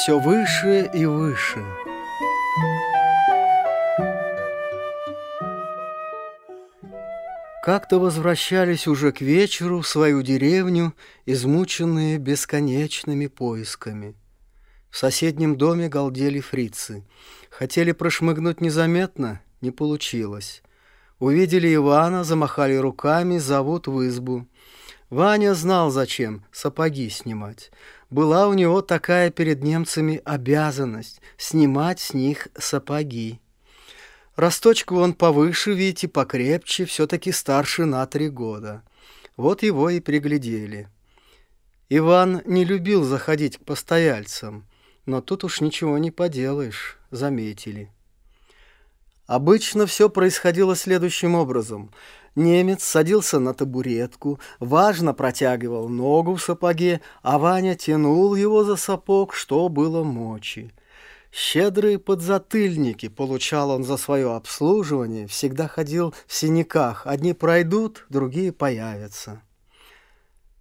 все выше и выше. Как-то возвращались уже к вечеру в свою деревню, измученные бесконечными поисками. В соседнем доме галдели фрицы. Хотели прошмыгнуть незаметно, не получилось. Увидели Ивана, замахали руками, зовут в избу. Ваня знал, зачем сапоги снимать. Была у него такая перед немцами обязанность — снимать с них сапоги. Росточку он повыше, видите, покрепче, все-таки старше на три года. Вот его и приглядели. Иван не любил заходить к постояльцам, но тут уж ничего не поделаешь, заметили. Обычно все происходило следующим образом. Немец садился на табуретку, важно протягивал ногу в сапоге, а Ваня тянул его за сапог, что было мочи. Щедрые подзатыльники получал он за свое обслуживание, всегда ходил в синяках, одни пройдут, другие появятся.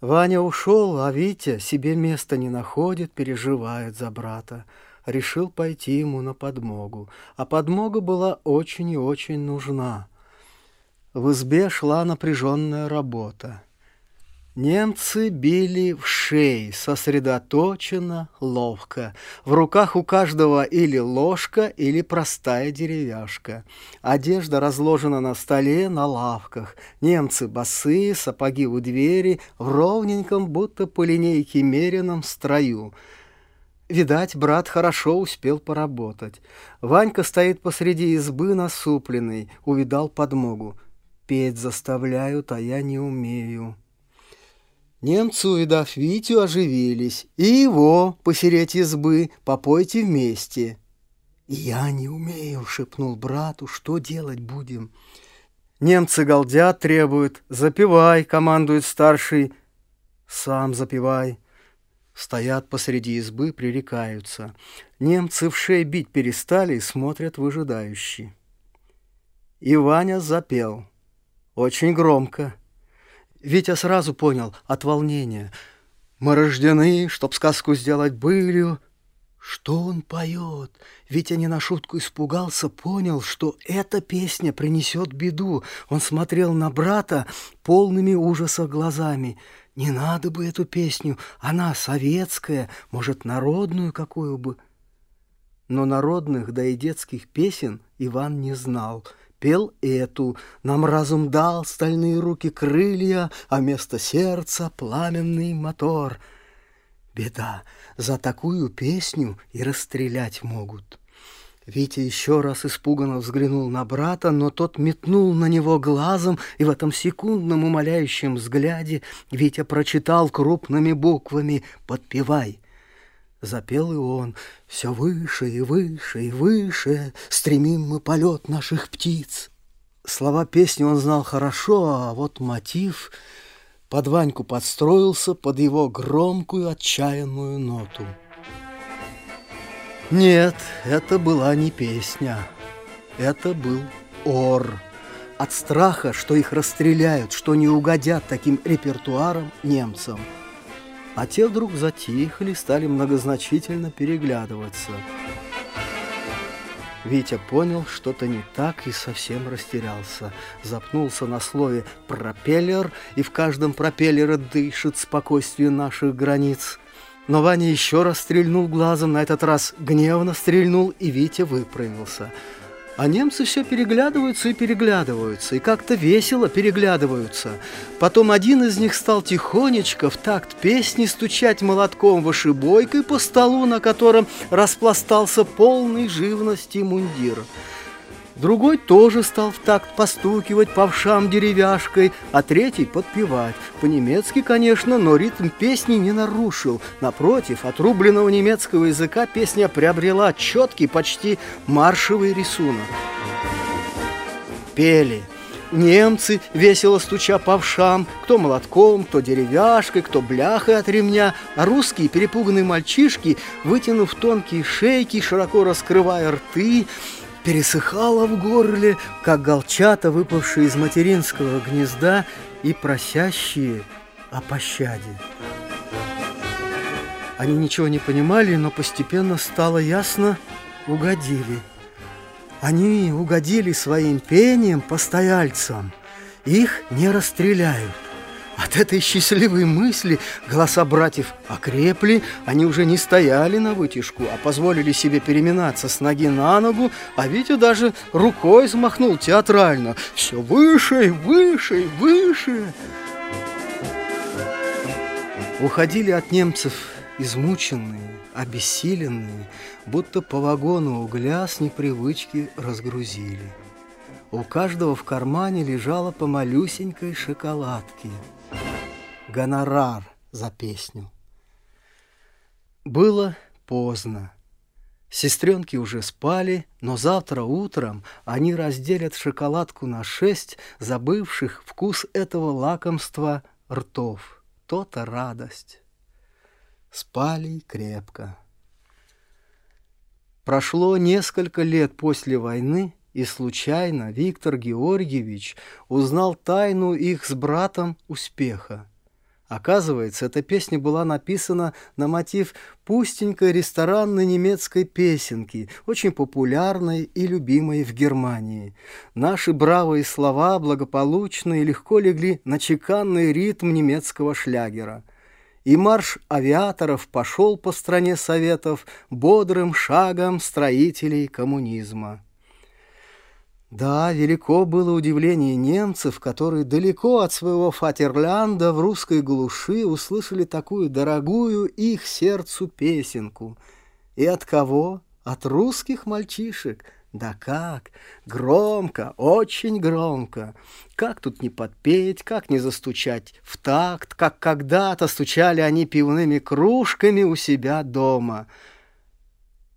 Ваня ушел, а Витя себе места не находит, переживает за брата решил пойти ему на подмогу, а подмога была очень и очень нужна. В избе шла напряженная работа. Немцы били в шеи, сосредоточенно, ловко. В руках у каждого или ложка, или простая деревяшка. Одежда разложена на столе, на лавках. Немцы босые, сапоги у двери, в ровненьком, будто по линейке меренном строю. Видать, брат хорошо успел поработать. Ванька стоит посреди избы насупленный, увидал подмогу. Петь заставляют, а я не умею. Немцы, увидав Витю, оживились. И его, посереть избы, попойте вместе. «Я не умею», — шепнул брату, — «что делать будем?» Немцы галдят, требуют. «Запивай», — командует старший. «Сам запивай». Стоят посреди избы, пререкаются. Немцы в шеи бить перестали и смотрят выжидающие. И Ваня запел. Очень громко. Витя сразу понял от волнения. Мы рождены, чтоб сказку сделать былью. Что он поет? Витя не на шутку испугался, понял, что эта песня принесет беду. Он смотрел на брата полными ужаса глазами. Не надо бы эту песню, она советская, может, народную какую бы. Но народных, да и детских песен Иван не знал. Пел эту, нам разум дал стальные руки крылья, а вместо сердца пламенный мотор. Беда, за такую песню и расстрелять могут. Витя еще раз испуганно взглянул на брата, но тот метнул на него глазом, и в этом секундном умоляющем взгляде Витя прочитал крупными буквами «Подпевай». Запел и он «Все выше и выше и выше стремим мы полет наших птиц». Слова песни он знал хорошо, а вот мотив под Ваньку подстроился под его громкую отчаянную ноту. Нет, это была не песня. Это был ор. От страха, что их расстреляют, что не угодят таким репертуаром немцам. А те вдруг затихли, стали многозначительно переглядываться. Витя понял, что-то не так и совсем растерялся. Запнулся на слове «пропеллер», и в каждом пропеллере дышит спокойствие наших границ – но Ваня еще раз стрельнул глазом, на этот раз гневно стрельнул, и Витя выправился. А немцы все переглядываются и переглядываются, и как-то весело переглядываются. Потом один из них стал тихонечко в такт песни стучать молотком вышибойкой по столу, на котором распластался полный живности мундир. Другой тоже стал в такт постукивать по вшам деревяшкой, а третий подпевать. По-немецки, конечно, но ритм песни не нарушил. Напротив, от рубленного немецкого языка песня приобрела четкий, почти маршевый рисунок. Пели. Немцы, весело стуча по вшам, кто молотком, кто деревяшкой, кто бляхой от ремня, а русские перепуганные мальчишки, вытянув тонкие шейки, широко раскрывая рты, пересыхало в горле, как голчата, выпавшие из материнского гнезда и просящие о пощаде. Они ничего не понимали, но постепенно стало ясно, угодили. Они угодили своим пением постояльцам. Их не расстреляют. От этой счастливой мысли голоса братьев окрепли, они уже не стояли на вытяжку, а позволили себе переминаться с ноги на ногу, а Витя даже рукой взмахнул театрально. Все выше, выше, выше. Уходили от немцев измученные, обессиленные, будто по вагону угля с непривычки разгрузили. У каждого в кармане лежала по малюсенькой шоколадке. Гонорар за песню. Было поздно. Сестренки уже спали, но завтра утром они разделят шоколадку на шесть забывших вкус этого лакомства ртов. То-то радость. Спали крепко. Прошло несколько лет после войны, и случайно Виктор Георгиевич узнал тайну их с братом успеха. Оказывается, эта песня была написана на мотив пустенькой ресторанной немецкой песенки, очень популярной и любимой в Германии. Наши бравые слова благополучно и легко легли на чеканный ритм немецкого шлягера. И марш авиаторов пошел по стране Советов бодрым шагом строителей коммунизма. Да, велико было удивление немцев, которые далеко от своего Фатерлянда в русской глуши услышали такую дорогую их сердцу песенку. И от кого? От русских мальчишек. Да как? Громко, очень громко. Как тут не подпеть, как не застучать в такт, как когда-то стучали они пивными кружками у себя дома.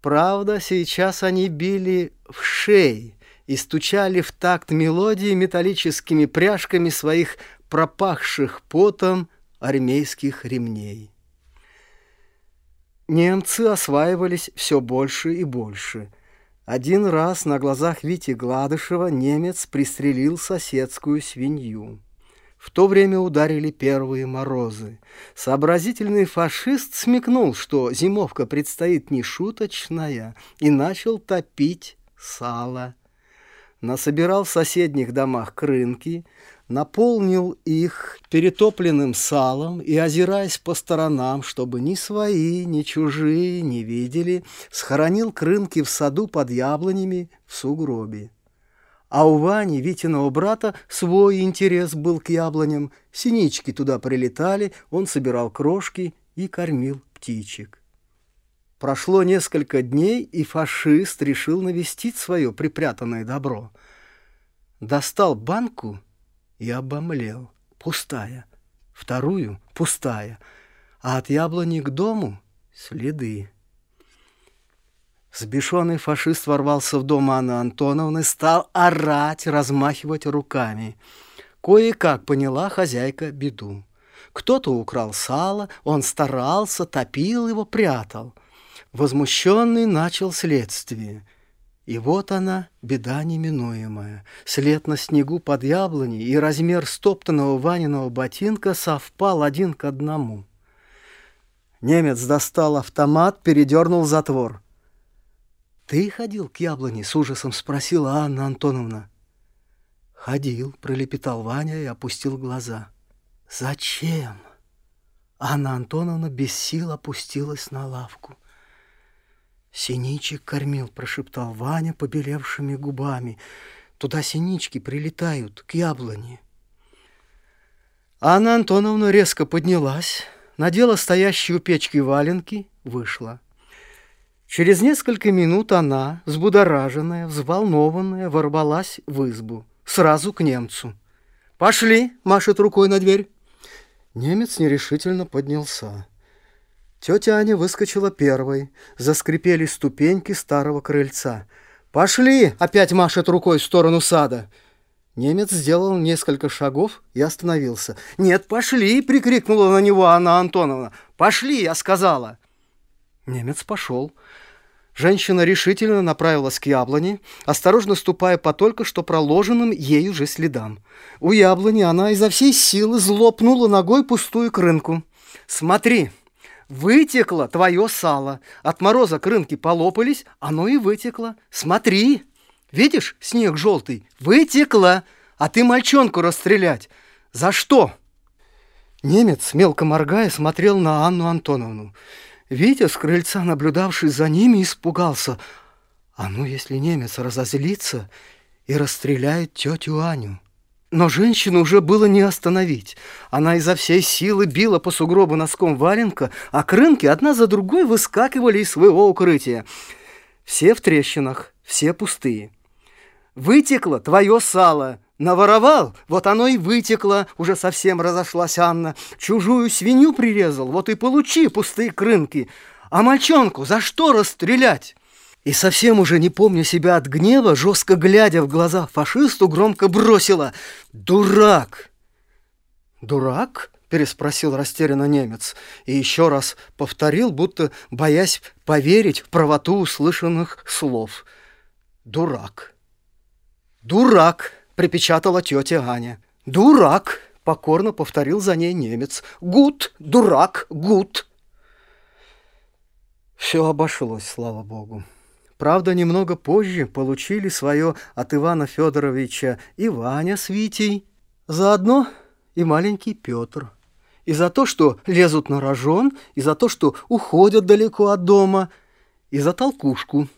Правда, сейчас они били в шеи и стучали в такт мелодии металлическими пряжками своих пропахших потом армейских ремней. Немцы осваивались все больше и больше. Один раз на глазах Вити Гладышева немец пристрелил соседскую свинью. В то время ударили первые морозы. Сообразительный фашист смекнул, что зимовка предстоит нешуточная, и начал топить сало насобирал в соседних домах крынки, наполнил их перетопленным салом и, озираясь по сторонам, чтобы ни свои, ни чужие не видели, схоронил крынки в саду под яблонями в сугробе. А у Вани, Витиного брата, свой интерес был к яблоням. Синички туда прилетали, он собирал крошки и кормил птичек. Прошло несколько дней, и фашист решил навестить свое припрятанное добро. Достал банку и обомлел. Пустая. Вторую — пустая. А от яблони к дому — следы. Сбешенный фашист ворвался в дом Анны Антоновны, стал орать, размахивать руками. Кое-как поняла хозяйка беду. Кто-то украл сало, он старался, топил его, прятал — Возмущенный начал следствие. И вот она, беда неминуемая. След на снегу под яблоней и размер стоптанного Ваниного ботинка совпал один к одному. Немец достал автомат, передернул затвор. «Ты ходил к яблоне?» — с ужасом спросила Анна Антоновна. «Ходил», — пролепетал Ваня и опустил глаза. «Зачем?» Анна Антоновна без сил опустилась на лавку. «Синичек кормил», — прошептал Ваня побелевшими губами. «Туда синички прилетают, к яблоне». Анна Антоновна резко поднялась, надела стоящие у печки валенки, вышла. Через несколько минут она, взбудораженная, взволнованная, ворвалась в избу, сразу к немцу. «Пошли!» — машет рукой на дверь. Немец нерешительно поднялся. Тетя Аня выскочила первой. Заскрипели ступеньки старого крыльца. «Пошли!» — опять машет рукой в сторону сада. Немец сделал несколько шагов и остановился. «Нет, пошли!» — прикрикнула на него Анна Антоновна. «Пошли!» — я сказала. Немец пошел. Женщина решительно направилась к яблоне, осторожно ступая по только что проложенным ею же следам. У яблони она изо всей силы злопнула ногой пустую крынку. «Смотри!» Вытекло твое сало. От мороза крынки полопались, оно и вытекло. Смотри, видишь, снег желтый, вытекло, а ты мальчонку расстрелять. За что?» Немец, мелко моргая, смотрел на Анну Антоновну. Витя с крыльца, наблюдавший за ними, испугался. А ну, если немец разозлится и расстреляет тетю Аню? Но женщину уже было не остановить. Она изо всей силы била по сугробу носком валенка, а крынки одна за другой выскакивали из своего укрытия. Все в трещинах, все пустые. «Вытекло твое сало!» Наворовал, вот оно и вытекло, уже совсем разошлась Анна. Чужую свинью прирезал, вот и получи пустые крынки. А мальчонку за что расстрелять? И совсем уже не помня себя от гнева, жестко глядя в глаза фашисту, громко бросила «Дурак!» «Дурак?» — переспросил растерянно немец и еще раз повторил, будто боясь поверить в правоту услышанных слов. «Дурак! Дурак!» припечатала тетя Аня. «Дурак!» — покорно повторил за ней немец. «Гуд! Дурак! Гуд!» Все обошлось, слава богу. Правда, немного позже получили свое от Ивана Федоровича и Ваня с Витей, заодно и маленький Петр. И за то, что лезут на рожон, и за то, что уходят далеко от дома, и за толкушку –